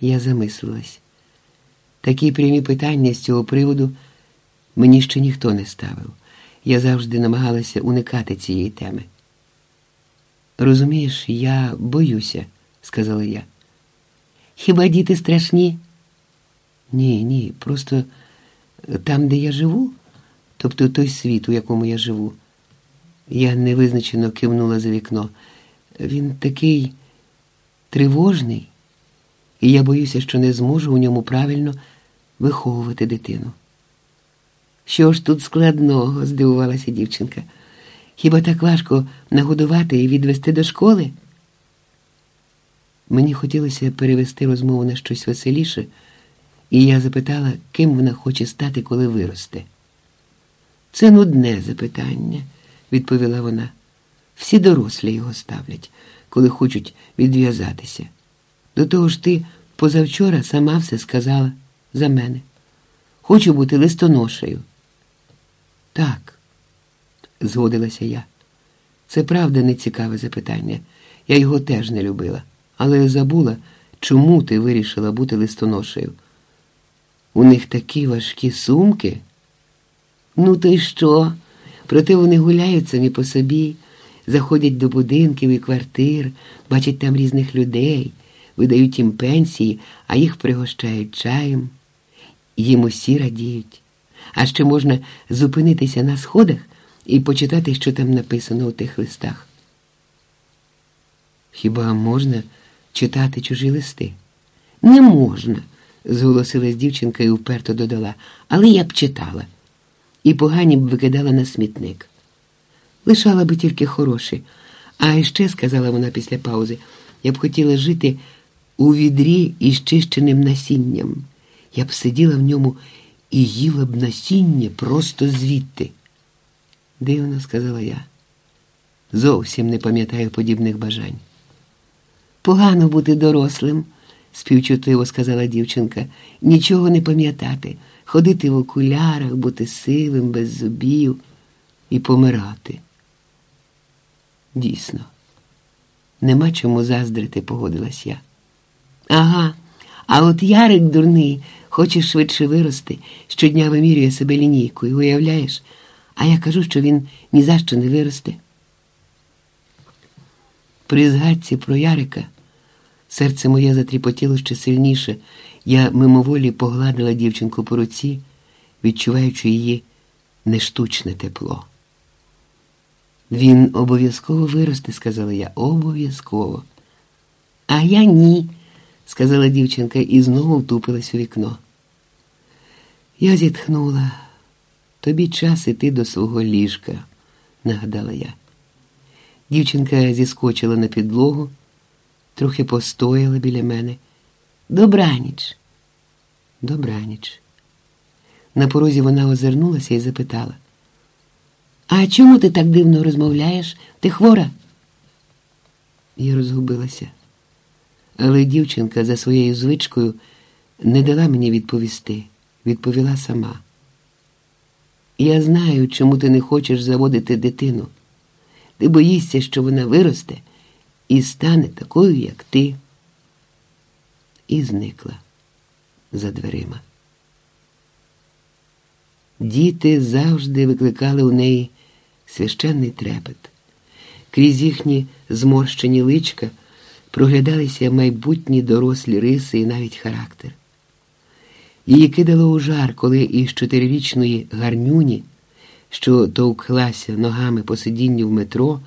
Я замислилась. Такі прямі питання з цього приводу мені ще ніхто не ставив. Я завжди намагалася уникати цієї теми. Розумієш, я боюся, сказала я. Хіба діти страшні? Ні, ні, просто там, де я живу, тобто той світ, у якому я живу. Я невизначено кивнула за вікно. Він такий тривожний, і я боюся, що не зможу у ньому правильно виховувати дитину. Що ж тут складного? здивувалася дівчинка. Хіба так важко нагодувати і відвести до школи? Мені хотілося перевести розмову на щось веселіше, і я запитала, ким вона хоче стати, коли виросте. Це нудне запитання, відповіла вона. Всі дорослі його ставлять, коли хочуть відв'язатися. До того ж ти позавчора сама все сказала за мене. Хочу бути листоношею. Так, згодилася я. Це правда нецікаве запитання. Я його теж не любила, але я забула, чому ти вирішила бути листоношею. У них такі важкі сумки. Ну, то й що? Проте вони гуляють самі по собі, заходять до будинків і квартир, бачать там різних людей, видають їм пенсії, а їх пригощають чаєм. Їм усі радіють. А ще можна зупинитися на сходах і почитати, що там написано у тих листах. Хіба можна читати чужі листи? Не можна, зголосилась дівчинка і вперто додала, але я б читала. І погані б викидала на смітник. Лишала би тільки хороші. А ще, сказала вона після паузи, я б хотіла жити у відрі із чищеним насінням. Я б сиділа в ньому і їла б насіння просто звідти. Дивно, сказала я. Зовсім не пам'ятаю подібних бажань. Погано бути дорослим, співчутливо сказала дівчинка, нічого не пам'ятати, ходити в окулярах, бути сивим, без зубів і помирати. Дійсно, нема чому заздрити, погодилась я. Ага, а от Ярик дурний, хоче швидше вирости, щодня вимірює себе лінійкою, уявляєш? А я кажу, що він ні за що не виросте. При згадці про Ярика серце моє затріпотіло ще сильніше. Я мимоволі погладила дівчинку по руці, відчуваючи її нештучне тепло. Він обов'язково виросте, сказала я, обов'язково. А я ні, сказала дівчинка і знову втупилась у вікно. Я зітхнула. Тобі час іти до свого ліжка, нагадала я. Дівчинка зіскочила на підлогу, трохи постояла біля мене. Добраніч. Добраніч. На порозі вона озирнулася і запитала. А чому ти так дивно розмовляєш? Ти хвора? Я розгубилася. Але дівчинка за своєю звичкою не дала мені відповісти, відповіла сама. Я знаю, чому ти не хочеш заводити дитину. Ти боїшся, що вона виросте і стане такою, як ти. І зникла за дверима. Діти завжди викликали у неї священний трепет. Крізь їхні зморщені личка проглядалися майбутні дорослі риси і навіть характер. Її кидало у жар, коли із чотирирічної гарнюні, що товклася ногами по сидінню в метро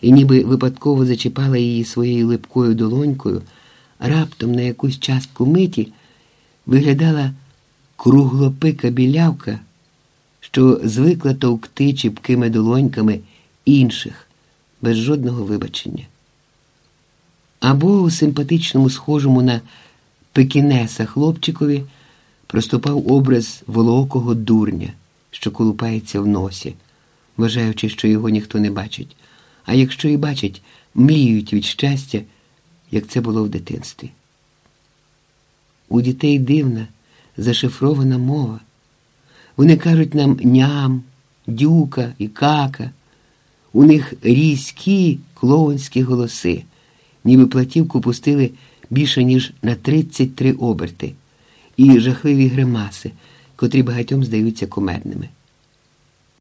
і ніби випадково зачіпала її своєю липкою долонькою, раптом на якусь частку миті виглядала круглопика білявка, що звикла товкти чіпкими долоньками інших без жодного вибачення. Або у симпатичному, схожому на пекінеса хлопчикові проступав образ волоокого дурня, що колупається в носі, вважаючи, що його ніхто не бачить, а якщо і бачать, мліють від щастя, як це було в дитинстві. У дітей дивна, зашифрована мова. Вони кажуть нам ням, дюка і кака. У них різкі клоунські голоси, ніби платівку пустили більше ніж на 33 оберти, і жахливі гримаси, котрі багатьом здаються кумедними.